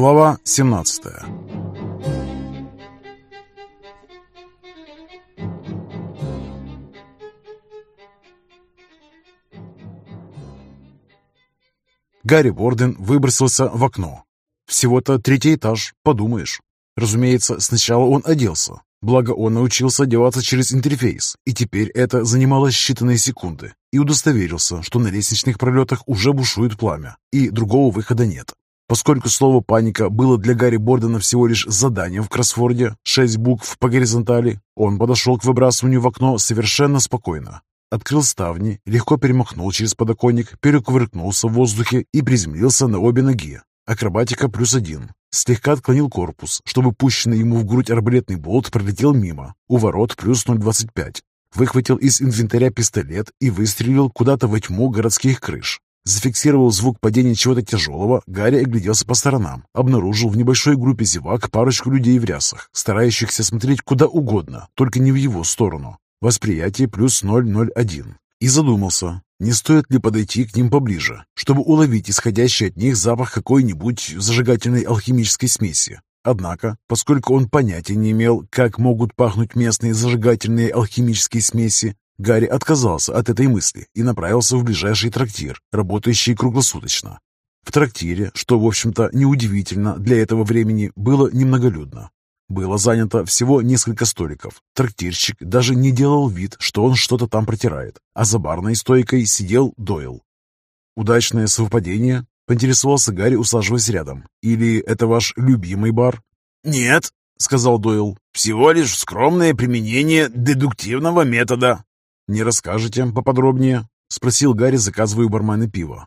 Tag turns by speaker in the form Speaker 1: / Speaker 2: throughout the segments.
Speaker 1: Глава 17 Гарри Борден выбросился в окно. Всего-то третий этаж, подумаешь. Разумеется, сначала он оделся. Благо, он научился одеваться через интерфейс, и теперь это занимало считанные секунды, и удостоверился, что на лестничных пролетах уже бушует пламя, и другого выхода нет. Поскольку слово «паника» было для Гарри Бордена всего лишь заданием в кроссворде, шесть букв по горизонтали, он подошел к выбрасыванию в окно совершенно спокойно. Открыл ставни, легко перемахнул через подоконник, перекувыркнулся в воздухе и приземлился на обе ноги. Акробатика плюс один. Слегка отклонил корпус, чтобы пущенный ему в грудь арбалетный болт пролетел мимо. У ворот плюс 0,25. Выхватил из инвентаря пистолет и выстрелил куда-то во тьму городских крыш. Зафиксировал звук падения чего-то тяжелого, Гарри огляделся по сторонам. Обнаружил в небольшой группе зевак парочку людей в рясах, старающихся смотреть куда угодно, только не в его сторону. Восприятие плюс 001. И задумался, не стоит ли подойти к ним поближе, чтобы уловить исходящий от них запах какой-нибудь зажигательной алхимической смеси. Однако, поскольку он понятия не имел, как могут пахнуть местные зажигательные алхимические смеси, Гарри отказался от этой мысли и направился в ближайший трактир, работающий круглосуточно. В трактире, что, в общем-то, неудивительно для этого времени, было немноголюдно. Было занято всего несколько столиков. Трактирщик даже не делал вид, что он что-то там протирает, а за барной стойкой сидел Дойл. «Удачное совпадение?» — поинтересовался Гарри, усаживаясь рядом. «Или это ваш любимый бар?»
Speaker 2: «Нет», — сказал Дойл, — «всего лишь скромное применение дедуктивного метода».
Speaker 1: «Не расскажете поподробнее?» — спросил Гарри, заказывая у бармена пиво.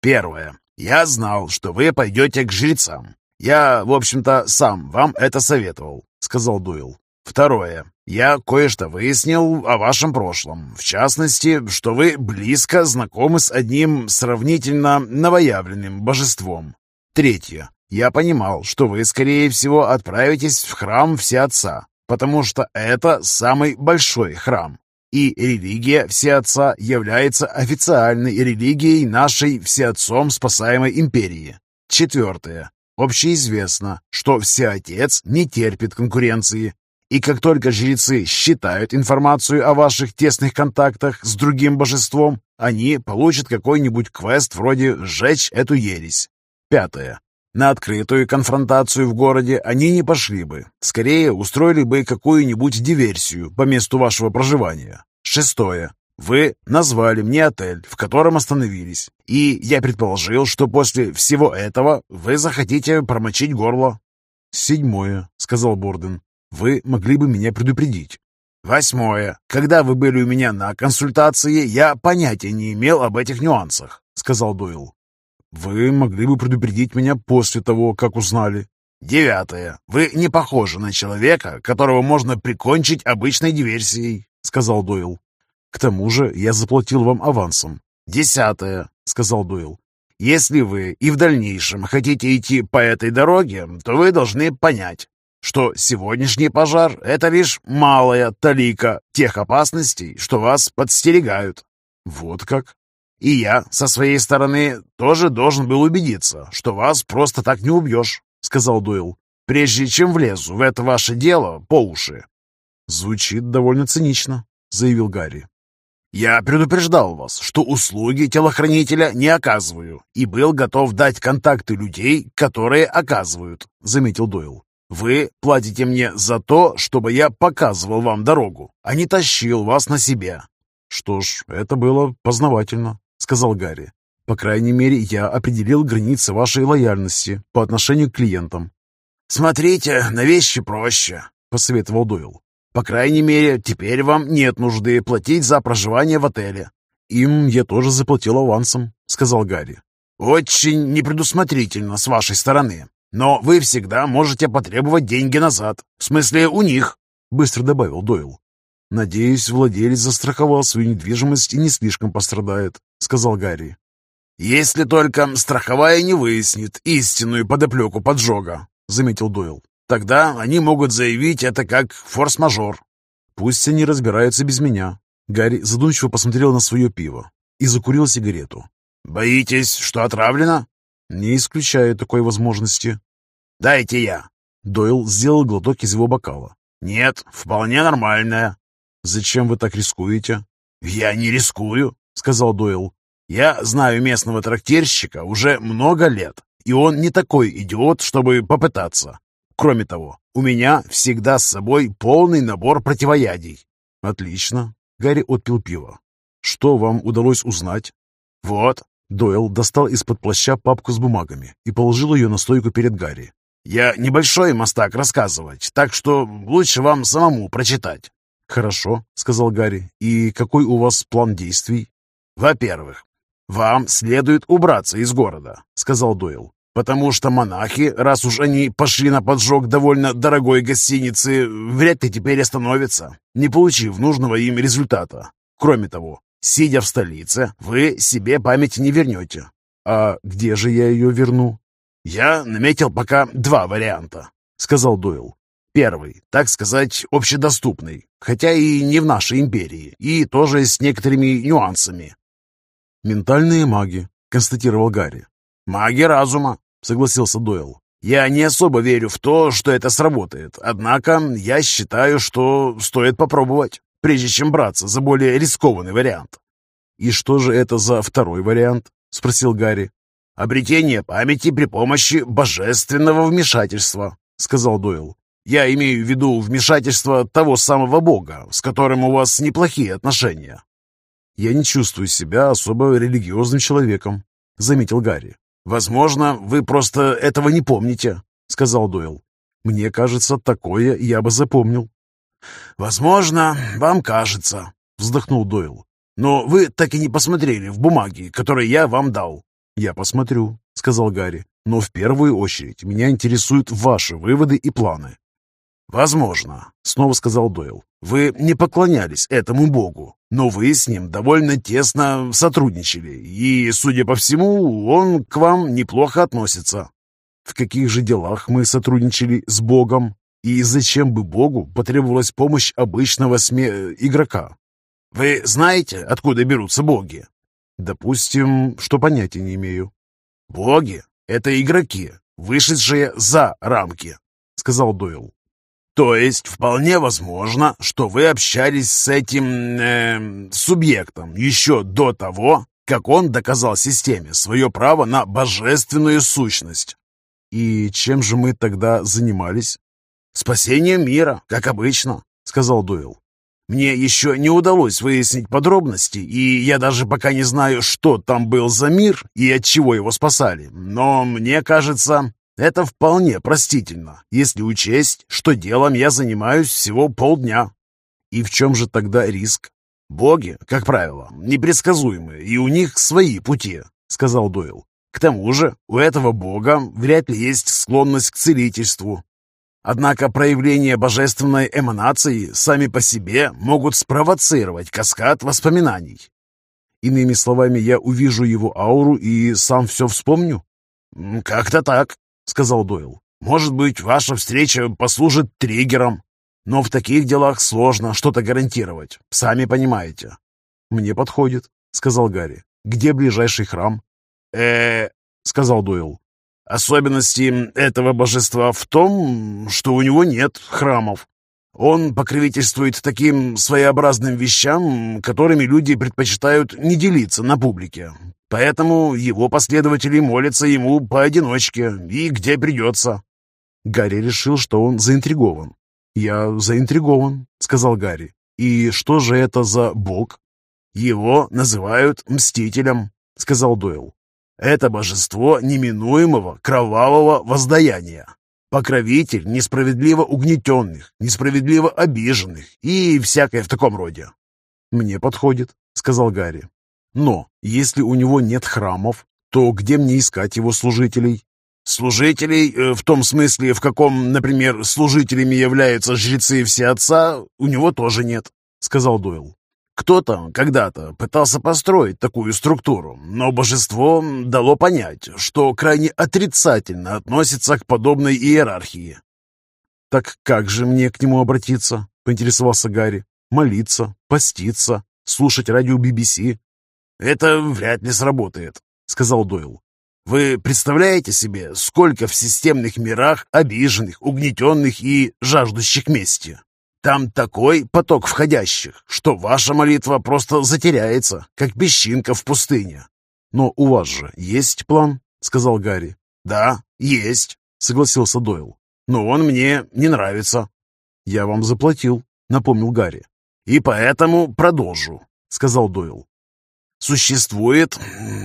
Speaker 2: «Первое. Я знал, что вы пойдете к жрецам. Я, в общем-то, сам вам это советовал», — сказал Дойл. «Второе. Я кое-что выяснил о вашем прошлом. В частности, что вы близко знакомы с одним сравнительно новоявленным божеством. Третье. Я понимал, что вы, скорее всего, отправитесь в храм Всеотца, потому что это самый большой храм. И религия Всеотца является официальной религией нашей Всеотцом спасаемой империи. Четвертое. Общеизвестно, что Всеотец не терпит конкуренции. И как только жрецы считают информацию о ваших тесных контактах с другим божеством, они получат какой-нибудь квест вроде «сжечь эту ересь». Пятое. На открытую конфронтацию в городе они не пошли бы. Скорее, устроили бы какую-нибудь диверсию по месту вашего проживания. Шестое. Вы назвали мне отель, в котором остановились, и я предположил, что после всего этого вы захотите промочить горло.
Speaker 1: «Седьмое», — сказал Борден. «Вы могли бы меня предупредить».
Speaker 2: «Восьмое. Когда вы были у меня на консультации, я понятия не имел об этих нюансах», — сказал Дойл.
Speaker 1: Вы могли бы предупредить меня после того, как узнали.
Speaker 2: Девятое. Вы не похожи на человека, которого можно прикончить обычной диверсией, сказал Дойл.
Speaker 1: К тому же я заплатил вам авансом.
Speaker 2: Десятое, сказал Дойл. Если вы и в дальнейшем хотите идти по этой дороге, то вы должны понять, что сегодняшний пожар — это лишь малая талика тех опасностей, что вас подстерегают.
Speaker 1: Вот как?
Speaker 2: И я, со своей стороны, тоже должен был убедиться, что вас просто так не убьешь», — сказал Дойл, «прежде чем влезу в это ваше дело по уши».
Speaker 1: «Звучит довольно цинично», — заявил Гарри.
Speaker 2: «Я предупреждал вас, что услуги телохранителя не оказываю, и был готов дать контакты людей, которые оказывают», — заметил Дойл. «Вы платите мне за то, чтобы я показывал вам дорогу, а не тащил вас на себе».
Speaker 1: «Что ж, это было познавательно», — сказал Гарри. «По крайней мере, я определил границы вашей лояльности по отношению к клиентам».
Speaker 2: «Смотрите на вещи проще», — посоветовал Дойл. «По крайней мере, теперь вам нет нужды платить за проживание в отеле».
Speaker 1: «Им я тоже заплатил авансом», — сказал Гарри.
Speaker 2: «Очень непредусмотрительно с вашей стороны. Но вы всегда можете потребовать деньги назад. В смысле, у них», — быстро добавил Дойл.
Speaker 1: «Надеюсь, владелец застраховал свою недвижимость и не слишком пострадает», — сказал Гарри.
Speaker 2: «Если только страховая не выяснит истинную подоплеку поджога», — заметил Дойл. «Тогда они могут заявить это как форс-мажор».
Speaker 1: «Пусть они разбираются без меня». Гарри задумчиво посмотрел на свое пиво и закурил сигарету.
Speaker 2: «Боитесь, что отравлено?»
Speaker 1: «Не исключаю такой возможности».
Speaker 2: Дайте я».
Speaker 1: Дойл сделал глоток из его бокала.
Speaker 2: «Нет, вполне нормальная».
Speaker 1: «Зачем вы так рискуете?»
Speaker 2: «Я не рискую», — сказал Дойл. «Я знаю местного трактирщика уже много лет, и он не такой идиот, чтобы попытаться. Кроме того, у меня всегда с собой полный набор противоядий».
Speaker 1: «Отлично». Гарри отпил пиво. «Что вам удалось узнать?»
Speaker 2: «Вот».
Speaker 1: Дойл достал из-под плаща папку с бумагами и положил ее на стойку перед Гарри.
Speaker 2: «Я небольшой мастак рассказывать, так что лучше вам самому прочитать».
Speaker 1: «Хорошо», — сказал Гарри. «И какой у вас план действий?»
Speaker 2: «Во-первых, вам следует убраться из города», — сказал Дойл. «Потому что монахи, раз уж они пошли на поджог довольно дорогой гостиницы, вряд ли теперь остановятся, не получив нужного им результата. Кроме того, сидя в столице, вы себе память не вернете».
Speaker 1: «А где же я ее верну?»
Speaker 2: «Я наметил пока два варианта», — сказал Дойл. Первый, так сказать, общедоступный, хотя и не в нашей империи, и тоже с некоторыми нюансами.
Speaker 1: «Ментальные маги», — констатировал Гарри.
Speaker 2: «Маги разума», — согласился Дойл. «Я не особо верю в то, что это сработает, однако я считаю, что стоит попробовать, прежде чем браться за более рискованный вариант».
Speaker 1: «И что же это за второй вариант?» — спросил Гарри.
Speaker 2: «Обретение памяти при помощи божественного вмешательства», — сказал Дойл. «Я имею в виду вмешательство того самого бога, с которым у вас неплохие отношения».
Speaker 1: «Я не чувствую себя особо религиозным человеком», — заметил Гарри.
Speaker 2: «Возможно, вы просто этого не помните», — сказал Дойл.
Speaker 1: «Мне кажется, такое я бы запомнил».
Speaker 2: «Возможно, вам кажется», — вздохнул Дойл. «Но вы так и не посмотрели в бумаги, которые я вам дал».
Speaker 1: «Я посмотрю», — сказал Гарри. «Но в первую очередь меня интересуют ваши выводы и планы».
Speaker 2: «Возможно», — снова сказал Дойл. «Вы не поклонялись этому богу, но вы с ним довольно тесно сотрудничали, и, судя по всему, он к вам неплохо относится».
Speaker 1: «В каких же делах мы сотрудничали с богом? И зачем бы богу потребовалась помощь обычного сме... игрока?»
Speaker 2: «Вы знаете, откуда берутся боги?»
Speaker 1: «Допустим, что понятия не имею».
Speaker 2: «Боги — это игроки, вышедшие за рамки», — сказал Дойл. То есть вполне возможно, что вы общались с этим э, субъектом еще до того, как он доказал системе свое право на божественную сущность.
Speaker 1: И чем же мы тогда занимались?
Speaker 2: Спасением мира, как обычно, сказал Дуэлл. Мне еще не удалось выяснить подробности, и я даже пока не знаю, что там был за мир и от чего его спасали. Но мне кажется, это вполне простительно, если учесть, что делом я занимаюсь всего полдня.
Speaker 1: И в чем же тогда риск?
Speaker 2: Боги, как правило, непредсказуемые, и у них свои пути, сказал Дойл. К тому же у этого бога вряд ли есть склонность к целительству. Однако проявления божественной эманации сами по себе могут спровоцировать каскад воспоминаний.
Speaker 1: Иными словами, я увижу его ауру и сам все вспомню?
Speaker 2: Как-то так, сказал Дойл. «Может быть, ваша встреча послужит триггером, но в таких делах сложно что-то гарантировать, сами понимаете».
Speaker 1: «Мне подходит», — сказал Гарри. «Где ближайший храм?»
Speaker 2: э сказал Дойл. «Особенности этого божества в том, что у него нет храмов. Он покровительствует таким своеобразным вещам, которыми люди предпочитают не делиться на публике. Поэтому его последователи молятся ему поодиночке и где придется».
Speaker 1: Гарри решил, что он заинтригован. «Я заинтригован», — сказал Гарри. «И что же это за бог?»
Speaker 2: «Его называют Мстителем», — сказал Дойл. «Это божество неминуемого кровавого воздаяния. Покровитель несправедливо угнетенных, несправедливо обиженных и всякое в таком роде».
Speaker 1: «Мне подходит», — сказал Гарри. Но если у него нет храмов, то где мне искать его служителей?
Speaker 2: Служителей, э, в том смысле, в каком, например, служителями являются жрецы Всеотца, у него тоже нет, сказал Дойл. Кто-то когда-то пытался построить такую структуру, но божество дало понять, что крайне отрицательно относится к подобной иерархии.
Speaker 1: «Так как же мне к нему обратиться?» — поинтересовался Гарри. «Молиться, поститься, слушать радио BBC,
Speaker 2: «Это вряд ли сработает», — сказал Дойл. Вы представляете себе, сколько в системных мирах обиженных, угнетенных и жаждущих мести? Там такой поток входящих, что ваша молитва просто затеряется, как песчинка в пустыне.
Speaker 1: «Но у вас же есть план?» — сказал Гарри.
Speaker 2: «Да, есть», — согласился Дойл.
Speaker 1: «Но он мне не нравится». «Я вам заплатил», — напомнил Гарри.
Speaker 2: «И поэтому продолжу», — сказал Дойл. «Существует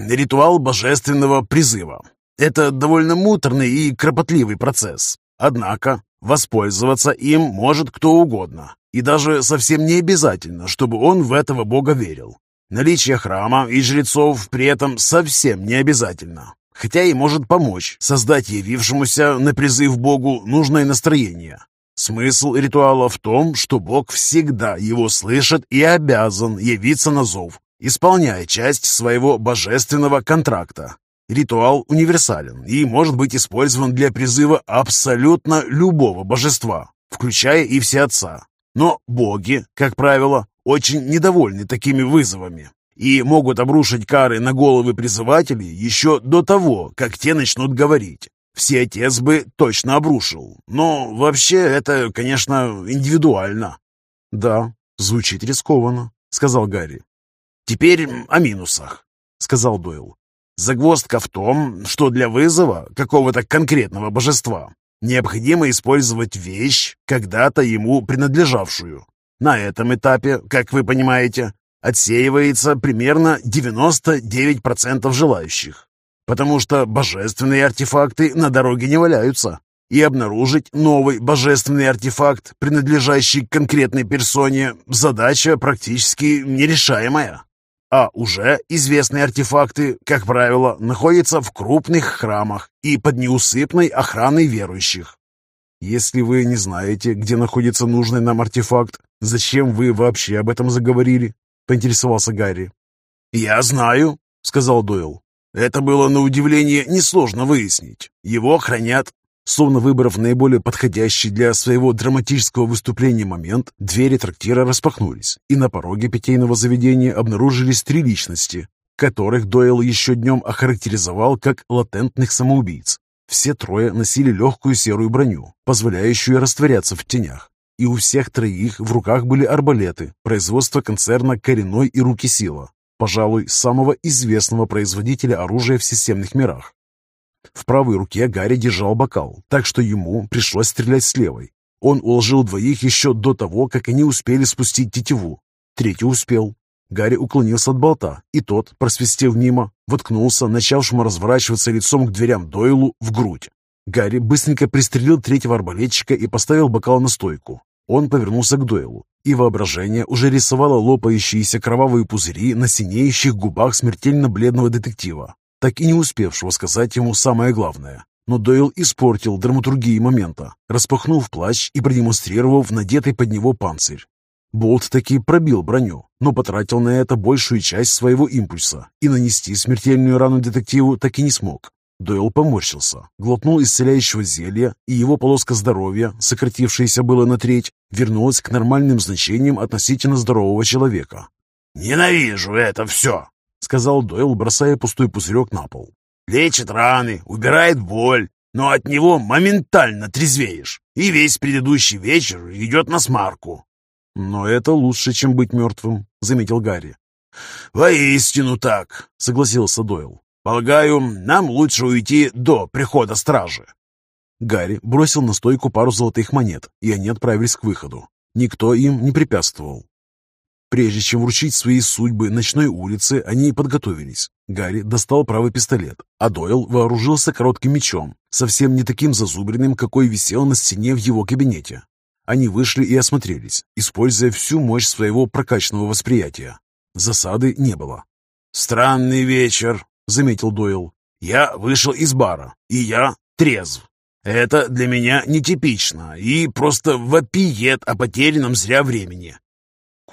Speaker 2: ритуал божественного призыва. Это довольно муторный и кропотливый процесс. Однако воспользоваться им может кто угодно. И даже совсем не обязательно, чтобы он в этого бога верил. Наличие храма и жрецов при этом совсем не обязательно, хотя и может помочь создать явившемуся на призыв Богу нужное настроение. Смысл ритуала в том, что Бог всегда его слышит и обязан явиться на зов, исполняя часть своего божественного контракта. Ритуал универсален и может быть использован для призыва абсолютно любого божества, включая и Всеотца. Но боги, как правило, очень недовольны такими вызовами и могут обрушить кары на головы призывателей еще до того, как те начнут говорить. Все отец бы точно обрушил, но вообще это, конечно, индивидуально.
Speaker 1: «Да, звучит рискованно», — сказал Гарри.
Speaker 2: «Теперь о минусах», — сказал Дойл. «Загвоздка в том, что для вызова какого-то конкретного божества необходимо использовать вещь, когда-то ему принадлежавшую. На этом этапе, как вы понимаете, отсеивается примерно 99% желающих, потому что божественные артефакты на дороге не валяются, и обнаружить новый божественный артефакт, принадлежащий конкретной персоне, задача практически нерешаемая. А уже известные артефакты, как правило, находятся в крупных храмах и под неусыпной охраной верующих.
Speaker 1: Если вы не знаете, где находится нужный нам артефакт, зачем вы вообще об этом заговорили?» — поинтересовался Гарри.
Speaker 2: «Я знаю», — сказал Дойл. «Это было на удивление несложно выяснить. Его хранят
Speaker 1: Словно выбрав наиболее подходящий для своего драматического выступления момент, двери трактира распахнулись, и на пороге питейного заведения обнаружились три личности, которых Дойл еще днем охарактеризовал как латентных самоубийц. Все трое носили легкую серую броню, позволяющую растворяться в тенях. И у всех троих в руках были арбалеты, производства концерна «Коренной» и «Руки Сила», пожалуй, самого известного производителя оружия в системных мирах. В правой руке Гарри держал бокал, так что ему пришлось стрелять с левой. Он уложил двоих еще до того, как они успели спустить тетиву. Третий успел. Гарри уклонился от болта, и тот, просвистев мимо, воткнулся, начавшему разворачиваться лицом к дверям Дойлу, в грудь. Гарри быстренько пристрелил третьего арбалетчика и поставил бокал на стойку. Он повернулся к Дойлу, и воображение уже рисовало лопающиеся кровавые пузыри на синеющих губах смертельно бледного детектива, так и не успевшего сказать ему самое главное. Но Дойл испортил драматургии момента, распахнув плащ и продемонстрировав надетый под него панцирь. Болт таки пробил броню, но потратил на это большую часть своего импульса и нанести смертельную рану детективу так и не смог. Дойл поморщился, глотнул исцеляющего зелья, и его полоска здоровья, сократившаяся было на треть, вернулась к нормальным значениям относительно здорового человека.
Speaker 2: «Ненавижу это все!» — сказал Дойл, бросая пустой пузырек на пол. «Лечит раны, убирает боль, но от него моментально трезвеешь, и весь предыдущий вечер идет на смарку.
Speaker 1: «Но это лучше, чем быть мертвым», — заметил Гарри.
Speaker 2: «Воистину так», — согласился Дойл. «Полагаю, нам лучше уйти до прихода стражи».
Speaker 1: Гарри бросил на стойку пару золотых монет, и они отправились к выходу. Никто им не препятствовал. Прежде чем вручить свои судьбы ночной улице, они подготовились. Гарри достал правый пистолет, а Дойл вооружился коротким мечом, совсем не таким зазубренным, какой висел на стене в его кабинете. Они вышли и осмотрелись, используя всю мощь своего прокачанного восприятия. Засады не было.
Speaker 2: «Странный вечер», — заметил Дойл. «Я вышел из бара, и я трезв. Это для меня нетипично и просто вопиет о потерянном зря времени».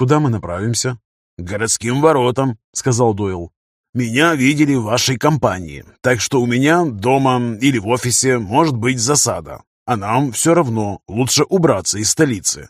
Speaker 1: «Куда мы направимся?»
Speaker 2: «К городским воротам», — сказал Дойл. «Меня видели в вашей компании, так что у меня дома или в офисе может быть засада. А нам все равно лучше убраться из столицы.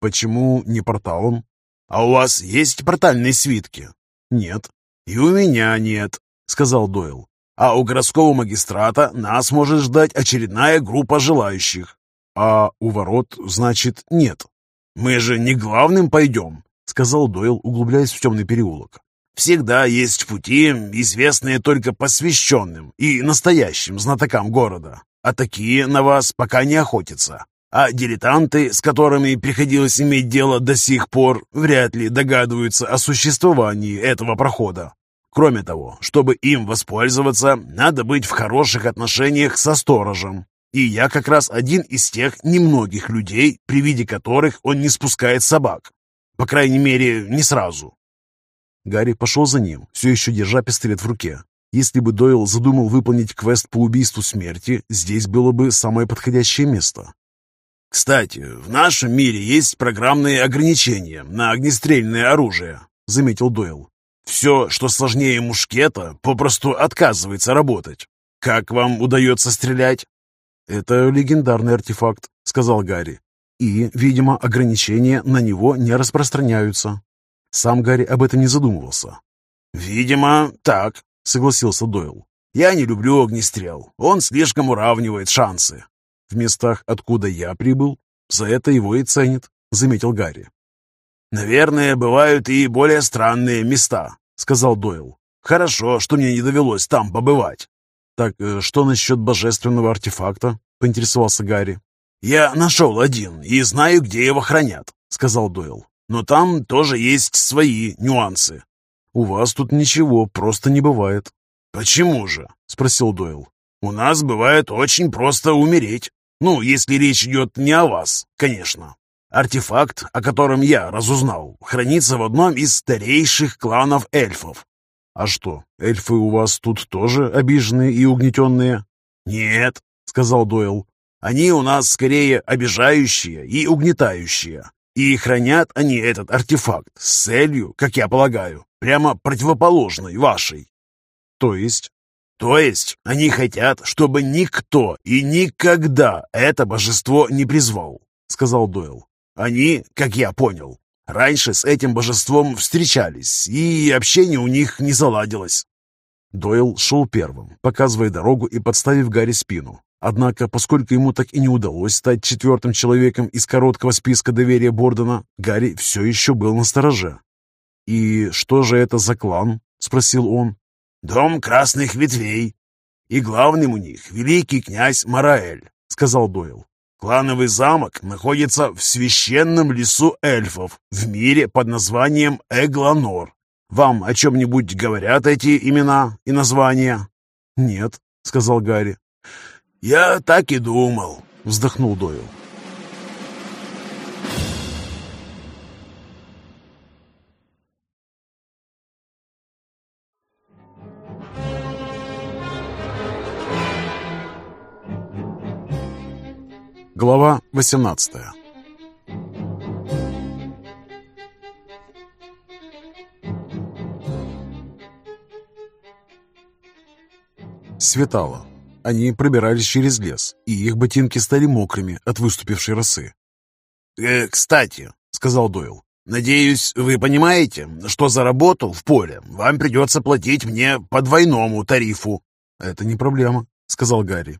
Speaker 1: Почему не порталом?
Speaker 2: А у вас есть портальные свитки?
Speaker 1: Нет.
Speaker 2: И у меня нет, сказал Дойл. А у городского магистрата нас может ждать очередная группа желающих.
Speaker 1: А у ворот, значит, нет.
Speaker 2: Мы же не главным пойдем, сказал Дойл, углубляясь в темный переулок. Всегда есть пути, известные только посвященным и настоящим знатокам города, а такие на вас пока не охотятся. А дилетанты, с которыми приходилось иметь дело до сих пор, вряд ли догадываются о существовании этого прохода. Кроме того, чтобы им воспользоваться, надо быть в хороших отношениях со сторожем. И я как раз один из тех немногих людей, при виде которых он не спускает собак. По крайней мере, не сразу.
Speaker 1: Гарри пошел за ним, все еще держа пистолет в руке. Если бы Дойл задумал выполнить квест по убийству смерти, здесь было бы самое подходящее место.
Speaker 2: «Кстати, в нашем мире есть программные ограничения на огнестрельное оружие», — заметил Дойл. «Все, что сложнее мушкета, попросту отказывается работать. Как вам удается стрелять?»
Speaker 1: «Это легендарный артефакт», — сказал Гарри. «И, видимо, ограничения на него не распространяются». Сам Гарри об этом не задумывался.
Speaker 2: «Видимо, так», — согласился Дойл. «Я не люблю огнестрел. Он слишком уравнивает шансы.
Speaker 1: В местах, откуда я прибыл, за это его и ценят», — заметил Гарри.
Speaker 2: «Наверное, бывают и более странные места», — сказал Дойл. «Хорошо, что мне не довелось там побывать».
Speaker 1: «Так э, что насчет божественного артефакта?» — поинтересовался Гарри.
Speaker 2: «Я нашел один и знаю, где его хранят», — сказал Дойл. «Но там тоже есть свои нюансы».
Speaker 1: «У вас тут ничего просто не бывает».
Speaker 2: «Почему же?» — спросил Дойл. «У нас бывает очень просто умереть». Ну, если речь идет не о вас, конечно. Артефакт, о котором я разузнал, хранится в одном из старейших кланов эльфов.
Speaker 1: А что, эльфы у вас тут тоже обиженные и угнетенные?
Speaker 2: Нет, сказал Дойл. Они у нас скорее обижающие и угнетающие. И хранят они этот артефакт с целью, как я полагаю, прямо противоположной вашей.
Speaker 1: То есть?
Speaker 2: То есть они хотят, чтобы никто и никогда это божество не призвал, сказал Дойл. Они, как я понял, раньше с этим божеством встречались, и общение у них не заладилось.
Speaker 1: Дойл шел первым, показывая дорогу и подставив Гарри спину. Однако, поскольку ему так и не удалось стать четвертым человеком из короткого списка доверия Бордена, Гарри все еще был на стороже. «И что же это за клан?» — спросил он.
Speaker 2: «Дом красных ветвей. И главным у них великий князь Мараэль», — сказал Дойл. «Клановый замок находится в священном лесу эльфов в мире под названием Эгланор. Вам о чем-нибудь говорят эти имена и названия?»
Speaker 1: «Нет», — сказал Гарри.
Speaker 2: «Я так и думал», — вздохнул Дойл.
Speaker 1: Глава 18 Светало. Они пробирались через лес, и их ботинки стали мокрыми от выступившей росы.
Speaker 2: «Э, «Кстати», — сказал Дойл, — «надеюсь, вы понимаете, что за работу в поле вам придется платить мне по двойному тарифу».
Speaker 1: «Это не проблема», — сказал Гарри.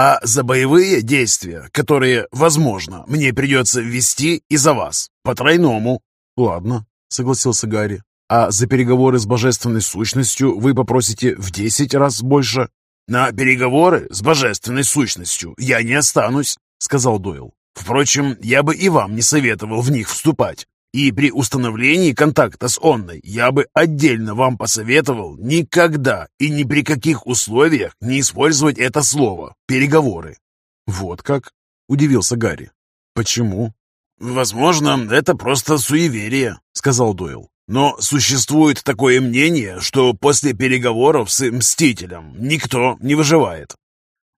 Speaker 2: А за боевые действия, которые, возможно, мне придется ввести из-за вас, по тройному.
Speaker 1: Ладно, согласился Гарри. А за переговоры с божественной сущностью вы попросите в десять раз больше?
Speaker 2: На переговоры с божественной сущностью я не останусь, сказал Дойл. Впрочем, я бы и вам не советовал в них вступать. И при установлении контакта с Онной я бы отдельно вам посоветовал никогда и ни при каких условиях не использовать это слово «переговоры».
Speaker 1: «Вот как?» – удивился Гарри. «Почему?»
Speaker 2: «Возможно, это просто суеверие», – сказал Дойл. «Но существует такое мнение, что после переговоров с Мстителем никто не выживает».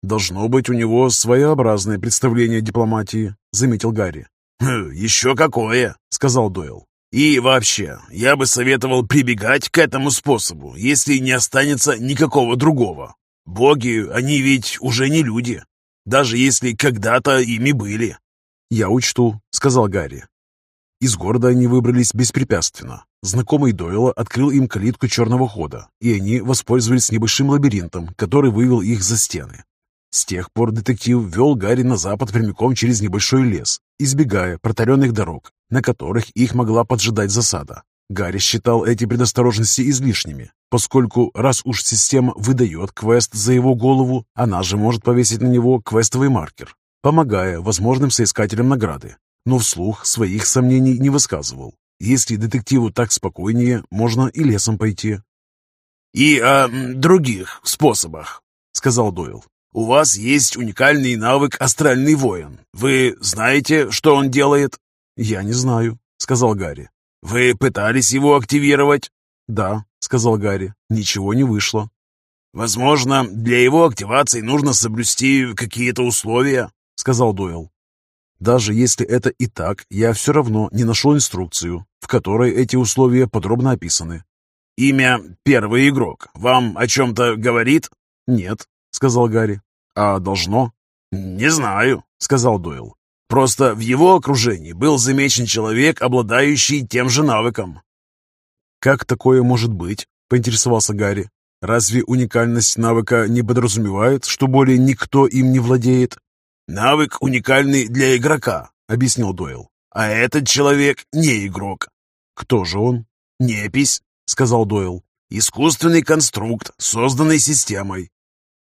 Speaker 1: «Должно быть у него своеобразное представление о дипломатии», – заметил Гарри.
Speaker 2: Хм, «Еще какое!» — сказал Дойл. «И вообще, я бы советовал прибегать к этому способу, если не останется никакого другого. Боги, они ведь уже не люди, даже если когда-то ими были».
Speaker 1: «Я учту», — сказал Гарри. Из города они выбрались беспрепятственно. Знакомый Дойла открыл им калитку черного хода, и они воспользовались небольшим лабиринтом, который вывел их за стены. С тех пор детектив вел Гарри на запад прямиком через небольшой лес, избегая протаренных дорог, на которых их могла поджидать засада. Гарри считал эти предосторожности излишними, поскольку раз уж система выдает квест за его голову, она же может повесить на него квестовый маркер, помогая возможным соискателям награды. Но вслух своих сомнений не высказывал. Если детективу так спокойнее, можно и лесом пойти.
Speaker 2: «И о других способах», — сказал Дойл. «У вас есть уникальный навык «Астральный воин». Вы знаете, что он делает?»
Speaker 1: «Я не знаю», — сказал Гарри.
Speaker 2: «Вы пытались его активировать?»
Speaker 1: «Да», — сказал Гарри. «Ничего не вышло».
Speaker 2: «Возможно, для его активации нужно соблюсти какие-то условия», — сказал Дойл.
Speaker 1: «Даже если это и так, я все равно не нашел инструкцию, в которой эти условия подробно описаны».
Speaker 2: «Имя «Первый игрок» вам о чем-то говорит?»
Speaker 1: «Нет», — сказал Гарри. «А должно?»
Speaker 2: «Не знаю», — сказал Дойл. «Просто в его окружении был замечен человек, обладающий тем же навыком».
Speaker 1: «Как такое может быть?» — поинтересовался Гарри. «Разве уникальность навыка не подразумевает, что более никто им не владеет?»
Speaker 2: «Навык уникальный для игрока», — объяснил Дойл. «А этот человек не игрок».
Speaker 1: «Кто же он?»
Speaker 2: «Непись», — сказал Дойл. «Искусственный конструкт, созданный системой.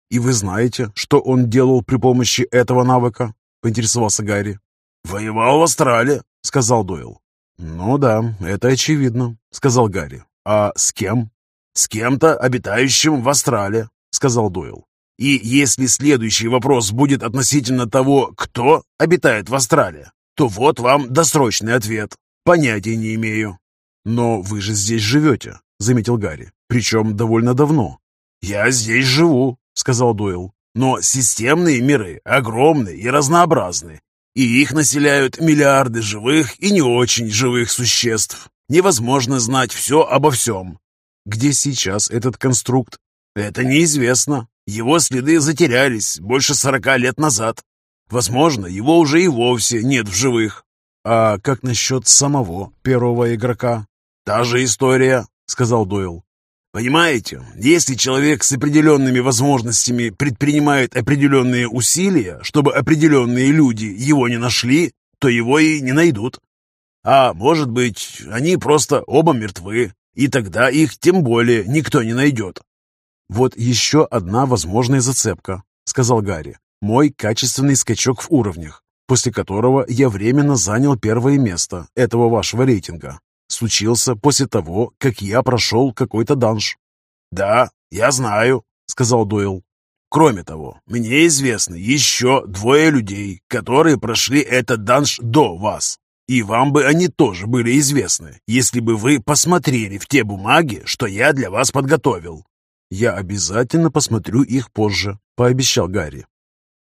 Speaker 1: «И вы знаете, что он делал при помощи этого навыка?» — поинтересовался Гарри.
Speaker 2: «Воевал в Австралии», — сказал Дойл.
Speaker 1: «Ну да, это очевидно», — сказал Гарри. «А с кем?»
Speaker 2: «С кем-то, обитающим в Австралии», — сказал Дойл. «И если следующий вопрос будет относительно того, кто обитает в Австралии, то вот вам досрочный ответ. Понятия не имею».
Speaker 1: «Но вы же здесь живете», — заметил Гарри. «Причем довольно давно».
Speaker 2: «Я здесь живу», — сказал Дойл. «Но системные миры огромны и разнообразны, и их населяют миллиарды живых и не очень живых существ. Невозможно знать все обо всем.
Speaker 1: Где сейчас этот конструкт?
Speaker 2: Это неизвестно. Его следы затерялись больше сорока лет назад. Возможно, его уже и вовсе нет в живых.
Speaker 1: А как насчет самого первого игрока?
Speaker 2: Та же история, сказал Дойл. Понимаете, если человек с определенными возможностями предпринимает определенные усилия, чтобы определенные люди его не нашли, то его и не найдут. А может быть, они просто оба мертвы, и тогда их тем более никто не найдет.
Speaker 1: «Вот еще одна возможная зацепка», — сказал Гарри. «Мой качественный скачок в уровнях, после которого я временно занял первое место этого вашего рейтинга случился после того, как я прошел какой-то данж».
Speaker 2: «Да, я знаю», — сказал Дойл. «Кроме того, мне известно еще двое людей, которые прошли этот данж до вас. И вам бы они тоже были известны, если бы вы посмотрели в те бумаги, что я для вас подготовил».
Speaker 1: «Я обязательно посмотрю их позже», — пообещал Гарри.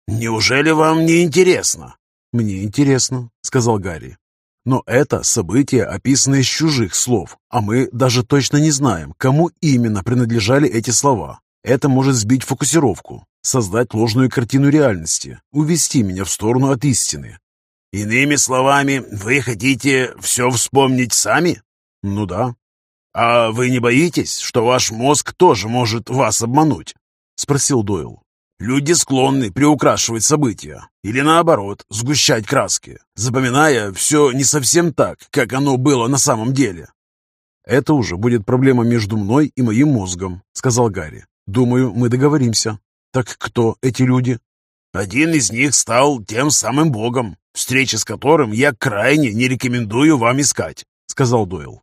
Speaker 2: «Неужели вам не интересно?»
Speaker 1: «Мне интересно», — сказал Гарри. Но это события, описанные с чужих слов, а мы даже точно не знаем, кому именно принадлежали эти слова. Это может сбить фокусировку, создать ложную картину реальности, увести меня в сторону от истины.
Speaker 2: Иными словами, вы хотите все вспомнить сами?
Speaker 1: Ну да.
Speaker 2: А вы не боитесь, что ваш мозг тоже может вас обмануть? Спросил Дойл. Люди склонны приукрашивать события или наоборот, сгущать краски, запоминая все не совсем так, как оно было на самом деле.
Speaker 1: «Это уже будет проблема между мной и моим мозгом», — сказал Гарри. «Думаю, мы договоримся. Так кто эти люди?»
Speaker 2: «Один из них стал тем самым богом, встречи с которым я крайне не рекомендую вам искать», — сказал Дойл.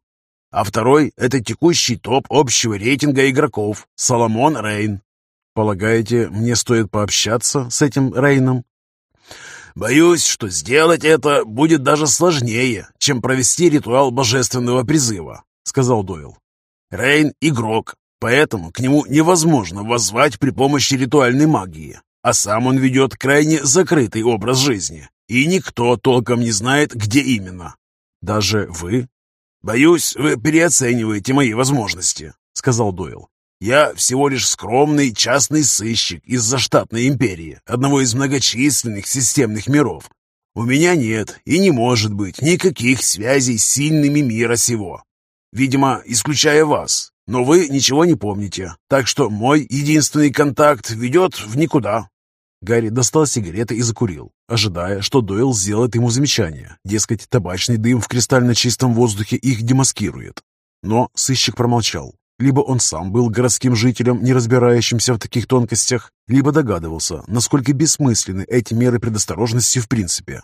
Speaker 2: «А второй — это текущий топ общего рейтинга игроков, Соломон Рейн,
Speaker 1: Полагаете, мне стоит пообщаться с этим Рейном?
Speaker 2: Боюсь, что сделать это будет даже сложнее, чем провести ритуал божественного призыва, сказал Дойл. Рейн — игрок, поэтому к нему невозможно воззвать при помощи ритуальной магии, а сам он ведет крайне закрытый образ жизни, и никто толком не знает, где именно.
Speaker 1: Даже вы?
Speaker 2: Боюсь, вы переоцениваете мои возможности, сказал Дойл. Я всего лишь скромный частный сыщик из заштатной империи, одного из многочисленных системных миров. У меня нет и не может быть никаких связей с сильными мира сего. Видимо, исключая вас. Но вы ничего не помните, так что мой единственный контакт ведет в никуда». Гарри достал сигареты и закурил, ожидая, что Дойл сделает ему замечание. Дескать, табачный дым в кристально чистом воздухе их демаскирует. Но сыщик промолчал. Либо он сам был городским жителем, не разбирающимся в таких тонкостях, либо догадывался, насколько бессмысленны эти меры предосторожности в принципе.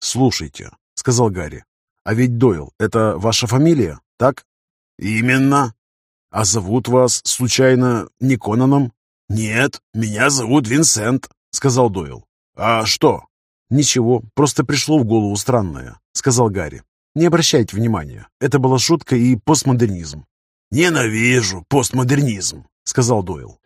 Speaker 2: «Слушайте», — сказал Гарри, — «а ведь Дойл — это ваша фамилия, так?» «Именно».
Speaker 1: «А зовут вас, случайно, не Конаном?»
Speaker 2: «Нет, меня зовут Винсент», — сказал Дойл. «А что?»
Speaker 1: «Ничего, просто пришло в голову странное», — сказал Гарри. «Не обращайте внимания, это была шутка и постмодернизм».
Speaker 2: «Ненавижу постмодернизм», — сказал Дойл.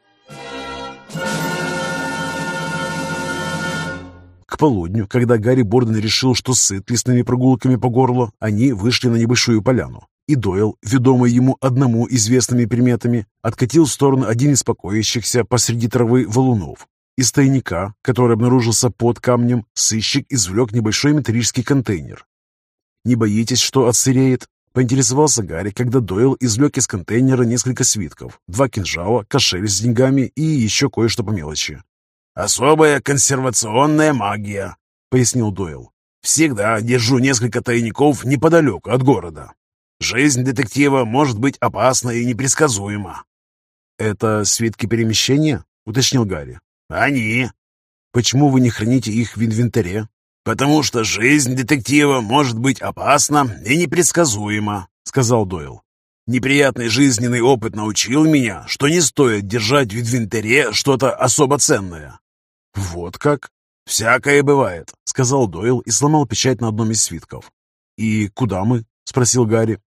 Speaker 1: К полудню, когда Гарри Борден решил, что сыт лесными прогулками по горлу, они вышли на небольшую поляну. И Дойл, ведомый ему одному известными приметами, откатил в сторону один из покоящихся посреди травы валунов. Из тайника, который обнаружился под камнем, сыщик извлек небольшой металлический контейнер. «Не боитесь, что отсыреет?» — поинтересовался Гарри, когда Дойл извлек из контейнера несколько свитков, два кинжала, кошель с деньгами и еще кое-что по мелочи.
Speaker 2: «Особая консервационная магия», — пояснил Дойл. «Всегда держу несколько тайников неподалеку от города. Жизнь детектива может быть опасна и непредсказуема».
Speaker 1: «Это свитки перемещения?» — уточнил Гарри.
Speaker 2: «Они».
Speaker 1: «Почему вы не храните их в инвентаре?»
Speaker 2: «Потому что жизнь детектива может быть опасна и непредсказуема», — сказал Дойл. «Неприятный жизненный опыт научил меня, что не стоит держать в инвентаре что-то особо ценное».
Speaker 1: «Вот как?»
Speaker 2: «Всякое бывает», —
Speaker 1: сказал Дойл и сломал печать на одном из свитков. «И куда мы?» — спросил Гарри.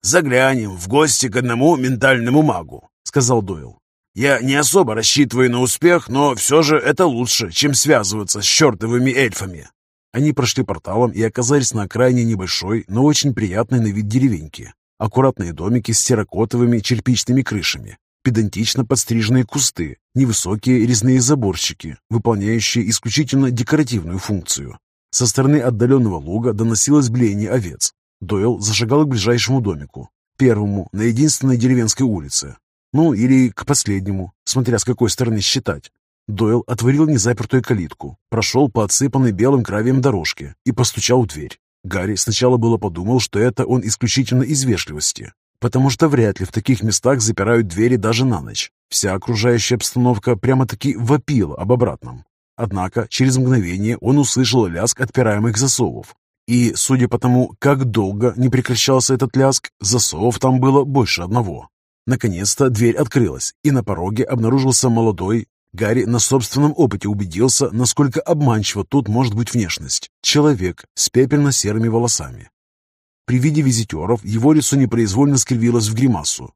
Speaker 2: «Заглянем в гости к одному ментальному магу», — сказал Дойл. «Я не особо рассчитываю на успех, но все же это лучше, чем связываться с чертовыми эльфами».
Speaker 1: Они прошли порталом и оказались на окраине небольшой, но очень приятной на вид деревеньки. Аккуратные домики с терракотовыми черпичными крышами, педантично подстриженные кусты, невысокие резные заборщики, выполняющие исключительно декоративную функцию. Со стороны отдаленного луга доносилось блеяние овец. Дойл зашагал к ближайшему домику, первому на единственной деревенской улице. Ну, или к последнему, смотря с какой стороны считать. Дойл отворил незапертую калитку, прошел по отсыпанной белым гравием дорожке и постучал в дверь. Гарри сначала было подумал, что это он исключительно из вежливости, потому что вряд ли в таких местах запирают двери даже на ночь. Вся окружающая обстановка прямо-таки вопила об обратном. Однако через мгновение он услышал лязг отпираемых засовов, и, судя по тому, как долго не прекращался этот лязг, засовов там было больше одного. Наконец-то дверь открылась, и на пороге обнаружился молодой. Гарри на собственном опыте убедился, насколько обманчива тут может быть внешность. Человек с пепельно-серыми волосами. При виде визитеров его лицо непроизвольно скривилось в гримасу.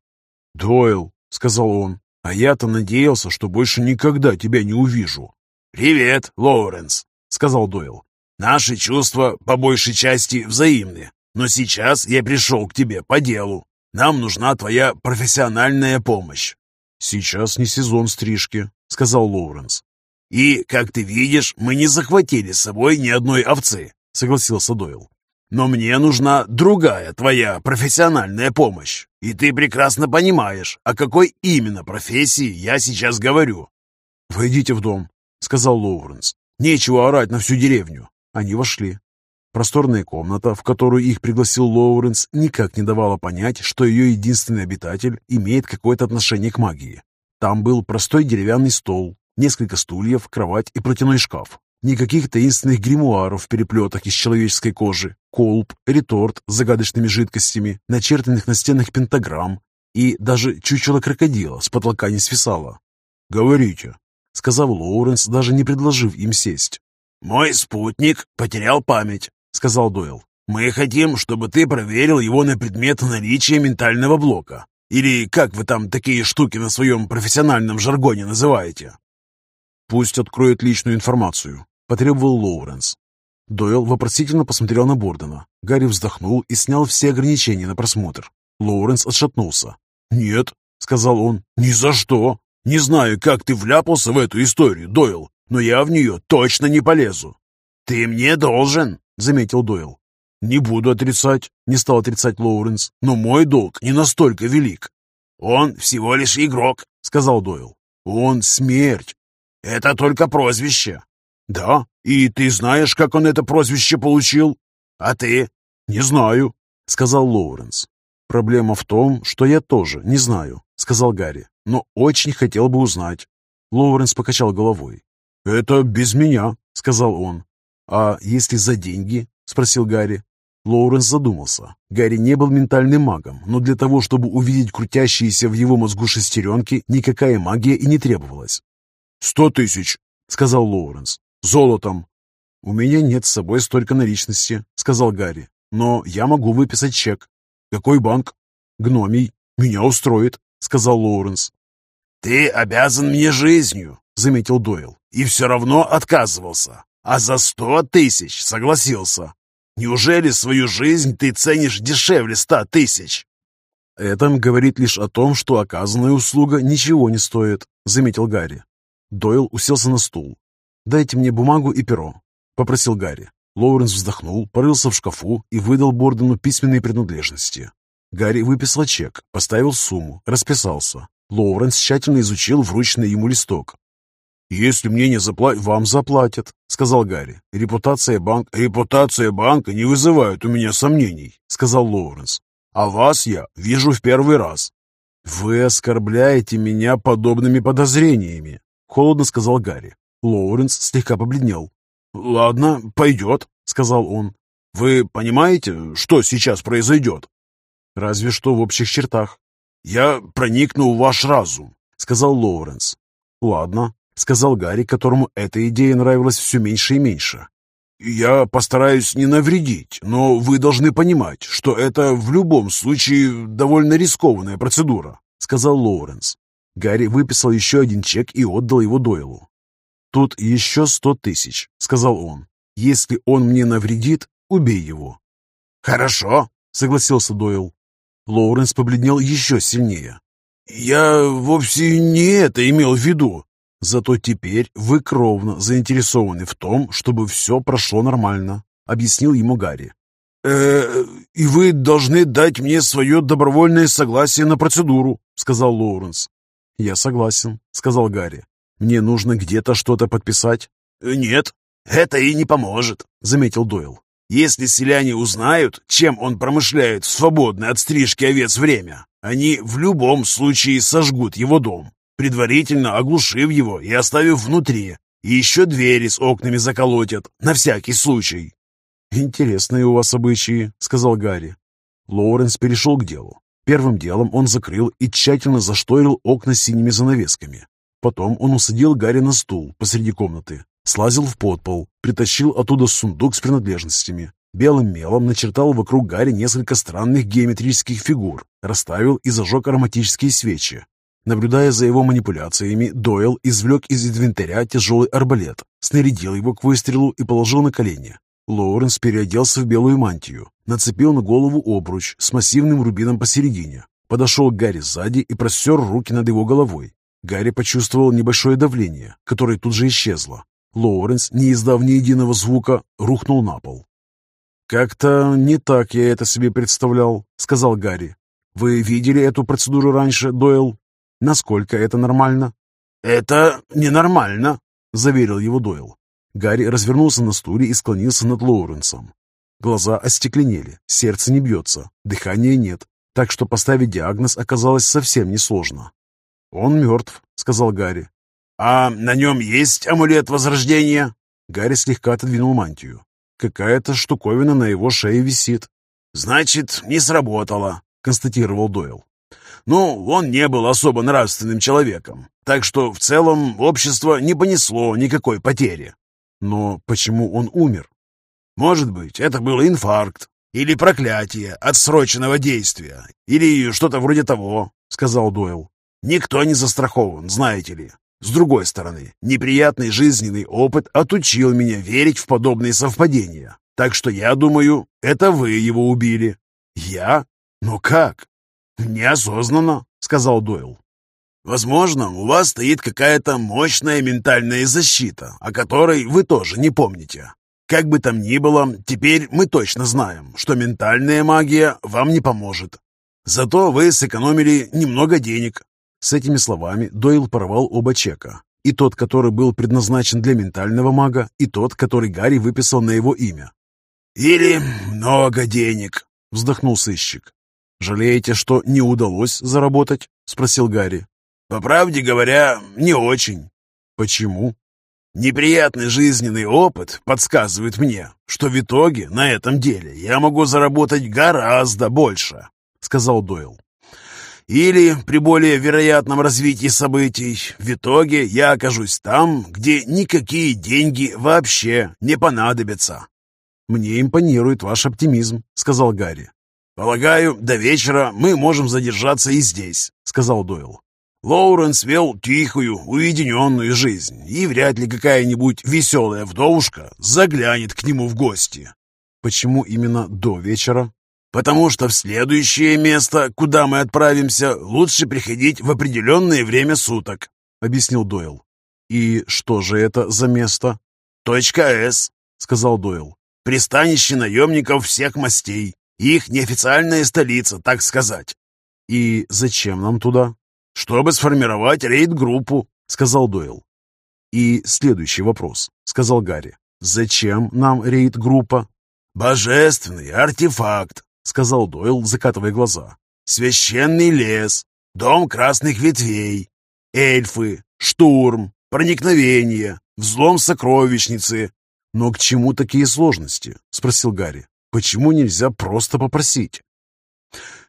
Speaker 1: «Дойл», — сказал он, — «а я-то надеялся, что больше никогда тебя не увижу».
Speaker 2: «Привет, Лоуренс», — сказал Дойл. Наши чувства по большей части взаимны, но сейчас я пришел к тебе по делу. Нам нужна твоя профессиональная помощь».
Speaker 1: «Сейчас не сезон стрижки», — сказал Лоуренс.
Speaker 2: «И, как ты видишь, мы не захватили с собой ни одной овцы», — согласился Дойл. «Но мне нужна другая твоя профессиональная помощь, и ты прекрасно понимаешь, о какой именно профессии я сейчас говорю».
Speaker 1: «Войдите в дом», — сказал Лоуренс. «Нечего орать на всю деревню». Они вошли. Просторная комната, в которую их пригласил Лоуренс, никак не давала понять, что ее единственный обитатель имеет какое-то отношение к магии. Там был простой деревянный стол, несколько стульев, кровать и платяной шкаф. Никаких таинственных гримуаров в переплетах из человеческой кожи, колб, реторт с загадочными жидкостями, начертанных на стенах пентаграмм и даже чучело крокодила с потолка не свисало. «Говорите», — сказал Лоуренс, даже не предложив им сесть.
Speaker 2: «Мой спутник потерял память», — сказал Дойл. «Мы хотим, чтобы ты проверил его на предмет наличия ментального блока. Или как вы там такие штуки на своем профессиональном жаргоне называете?»
Speaker 1: «Пусть откроет личную информацию», — потребовал Лоуренс. Дойл вопросительно посмотрел на Бордена. Гарри вздохнул и снял все ограничения на просмотр. Лоуренс отшатнулся.
Speaker 2: «Нет», — сказал он, — «ни за что. Не знаю, как ты вляпался в эту историю, Дойл, но я в нее точно не полезу. «Ты мне должен», — заметил Дойл.
Speaker 1: «Не буду отрицать», — не стал отрицать Лоуренс, «но мой долг не настолько велик».
Speaker 2: «Он всего лишь игрок», — сказал Дойл.
Speaker 1: «Он смерть».
Speaker 2: «Это только прозвище».
Speaker 1: «Да? И ты знаешь, как он это прозвище получил?»
Speaker 2: «А ты?»
Speaker 1: «Не знаю», — сказал Лоуренс. «Проблема в том, что я тоже не знаю», — сказал Гарри, «но очень хотел бы узнать». Лоуренс покачал головой. «Это без меня», — сказал он. «А если за деньги?» — спросил Гарри. Лоуренс задумался. Гарри не был ментальным магом, но для того, чтобы увидеть крутящиеся в его мозгу шестеренки, никакая магия и не требовалась. «Сто тысяч», — сказал Лоуренс. «Золотом». «У меня нет с собой столько наличности», — сказал Гарри. «Но я могу выписать чек». «Какой банк?» «Гномий. Меня устроит», — сказал Лоуренс.
Speaker 2: «Ты обязан мне жизнью», — заметил Дойл. «И все равно отказывался. А за сто тысяч согласился. Неужели свою жизнь ты ценишь дешевле ста тысяч?»
Speaker 1: «Это говорит лишь о том, что оказанная услуга ничего не стоит», — заметил Гарри. Дойл уселся на стул. «Дайте мне бумагу и перо», — попросил Гарри. Лоуренс вздохнул, порылся в шкафу и выдал Бордену письменные принадлежности. Гарри выписал чек, поставил сумму, расписался. Лоуренс тщательно изучил врученный ему листок. «Если мне не заплатят, вам заплатят», — сказал Гарри. «Репутация банка...» «Репутация банка не вызывает у меня сомнений», — сказал Лоуренс. «А вас я вижу в первый раз». «Вы оскорбляете меня подобными подозрениями», — холодно сказал Гарри. Лоуренс слегка побледнел. «Ладно, пойдет», — сказал он. «Вы понимаете, что сейчас произойдет?» «Разве что в общих чертах». «Я проникну в ваш разум», — сказал Лоуренс. «Ладно», — сказал Гарри, которому эта идея нравилась все меньше и меньше. «Я постараюсь не навредить, но вы должны понимать, что это в любом случае довольно рискованная процедура», — сказал Лоуренс. Гарри выписал еще один чек и отдал его Дойлу. «Тут еще сто тысяч», — сказал он. «Если он мне навредит, убей его».
Speaker 2: «Хорошо», — согласился Дойл.
Speaker 1: Лоуренс побледнел еще сильнее.
Speaker 2: «Я вовсе не это имел в виду».
Speaker 1: «Зато теперь вы кровно заинтересованы в том, чтобы все прошло нормально», — объяснил ему Гарри.
Speaker 2: «Э, и вы должны дать мне свое добровольное согласие на процедуру», — сказал Лоуренс.
Speaker 1: «Я согласен», — сказал Гарри. Мне нужно где-то что-то подписать?»
Speaker 2: «Нет, это и не поможет», — заметил Дойл. «Если селяне узнают, чем он промышляет в свободное от стрижки овец время, они в любом случае сожгут его дом, предварительно оглушив его и оставив внутри, и еще двери с окнами заколотят, на всякий случай».
Speaker 1: «Интересные у вас обычаи», — сказал Гарри. Лоуренс перешел к делу. Первым делом он закрыл и тщательно зашторил окна синими занавесками. Потом он усадил Гарри на стул посреди комнаты, слазил в подпол, притащил оттуда сундук с принадлежностями. Белым мелом начертал вокруг Гарри несколько странных геометрических фигур, расставил и зажег ароматические свечи. Наблюдая за его манипуляциями, Дойл извлек из инвентаря тяжелый арбалет, снарядил его к выстрелу и положил на колени. Лоуренс переоделся в белую мантию, нацепил на голову обруч с массивным рубином посередине, подошел к Гарри сзади и простер руки над его головой, Гарри почувствовал небольшое давление, которое тут же исчезло. Лоуренс, не издав ни единого звука, рухнул на пол. «Как-то не так я это себе представлял», — сказал Гарри. «Вы видели эту процедуру раньше, Дойл? Насколько это нормально?»
Speaker 2: «Это ненормально», — заверил его Дойл.
Speaker 1: Гарри развернулся на стуле и склонился над Лоуренсом. Глаза остекленели, сердце не бьется, дыхания нет, так что поставить диагноз оказалось совсем несложно. «Он мертв», — сказал Гарри.
Speaker 2: «А на нем есть амулет Возрождения?»
Speaker 1: Гарри слегка отодвинул мантию. «Какая-то штуковина на его шее висит».
Speaker 2: «Значит, не сработало», — констатировал Дойл. «Ну, он не был особо нравственным человеком, так что в целом общество не понесло никакой потери».
Speaker 1: «Но почему он умер?»
Speaker 2: «Может быть, это был инфаркт, или проклятие отсроченного действия, или что-то вроде того», — сказал Дойл. Никто не застрахован, знаете ли. С другой стороны, неприятный жизненный опыт отучил меня верить в подобные совпадения. Так что я думаю, это вы его убили. Я? Но как? Неосознанно, сказал Дойл. Возможно, у вас стоит какая-то мощная ментальная защита, о которой вы тоже не помните. Как бы там ни было, теперь мы точно знаем, что ментальная магия вам не поможет. Зато вы сэкономили немного денег».
Speaker 1: С этими словами Дойл порвал оба чека. И тот, который был предназначен для ментального мага, и тот, который Гарри выписал на его имя.
Speaker 2: «Или много денег», — вздохнул сыщик.
Speaker 1: «Жалеете, что не удалось заработать?» — спросил Гарри.
Speaker 2: «По правде говоря, не очень».
Speaker 1: «Почему?»
Speaker 2: Неприятный жизненный опыт подсказывает мне, что в итоге на этом деле я могу заработать гораздо больше, сказал Дойл. Или при более вероятном развитии событий, в итоге я окажусь там, где никакие деньги вообще не понадобятся.
Speaker 1: «Мне импонирует ваш оптимизм», — сказал Гарри.
Speaker 2: «Полагаю, до вечера мы можем задержаться и здесь», — сказал Дойл. Лоуренс вел тихую, уединенную жизнь, и вряд ли какая-нибудь веселая вдовушка заглянет к нему в гости.
Speaker 1: Почему именно до вечера?
Speaker 2: Потому что в следующее место, куда мы отправимся, лучше приходить в определенное время суток, объяснил Дойл.
Speaker 1: И что же это за место?
Speaker 2: Точка С, сказал Дойл. Пристанище наемников всех мастей. Их неофициальная столица, так сказать.
Speaker 1: И зачем нам туда?
Speaker 2: «Чтобы сформировать рейд-группу», — сказал Дойл.
Speaker 1: «И следующий вопрос», — сказал Гарри. «Зачем нам рейд-группа?»
Speaker 2: «Божественный артефакт», — сказал Дойл, закатывая глаза. «Священный лес, дом красных ветвей, эльфы, штурм, проникновение, взлом сокровищницы».
Speaker 1: «Но к чему такие сложности?» — спросил Гарри. «Почему нельзя просто попросить?»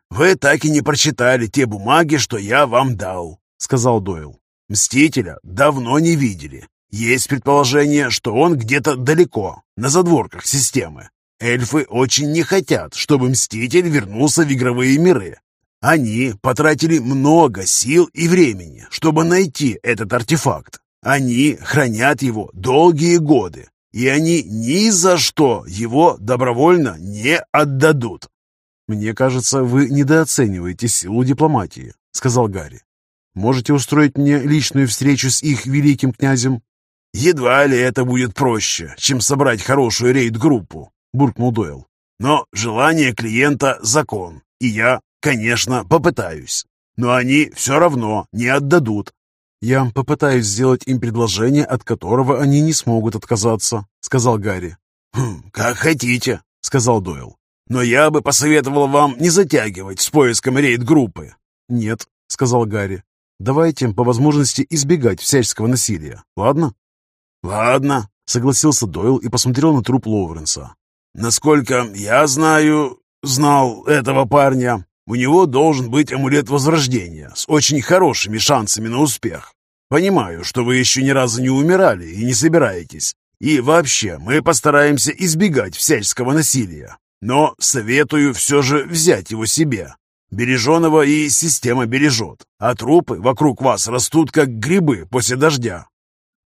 Speaker 2: «Вы так и не прочитали те бумаги, что я вам дал», — сказал Дойл. «Мстителя давно не видели. Есть предположение, что он где-то далеко, на задворках системы. Эльфы очень не хотят, чтобы Мститель вернулся в игровые миры. Они потратили много сил и времени, чтобы найти этот артефакт. Они хранят его долгие годы, и они ни за что его добровольно не отдадут.
Speaker 1: «Мне кажется, вы недооцениваете силу дипломатии», — сказал Гарри. «Можете устроить мне личную встречу с их великим князем?»
Speaker 2: «Едва ли это будет проще, чем собрать хорошую рейд-группу», — буркнул Дойл. «Но желание клиента — закон, и я, конечно, попытаюсь. Но они все равно не отдадут».
Speaker 1: «Я попытаюсь сделать им предложение, от которого они не смогут отказаться», — сказал Гарри.
Speaker 2: «Хм, «Как хотите», — сказал Дойл. Но я бы посоветовал вам не затягивать с поиском рейд-группы».
Speaker 1: «Нет», — сказал Гарри. «Давайте по возможности избегать всяческого насилия, ладно?»
Speaker 2: «Ладно», —
Speaker 1: согласился Дойл и посмотрел на труп Лоуренса.
Speaker 2: «Насколько я знаю, знал этого парня, у него должен быть амулет Возрождения с очень хорошими шансами на успех. Понимаю, что вы еще ни разу не умирали и не собираетесь. И вообще, мы постараемся избегать всяческого насилия. Но советую все же взять его себе. Береженого и система бережет, а трупы вокруг вас растут, как грибы после дождя».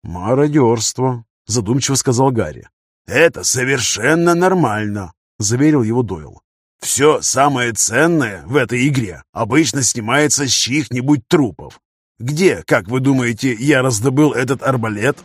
Speaker 1: «Мародерство», — задумчиво сказал Гарри.
Speaker 2: «Это совершенно нормально», — заверил его Дойл. «Все самое ценное в этой игре обычно снимается с чьих-нибудь трупов. Где, как вы думаете, я раздобыл этот арбалет?»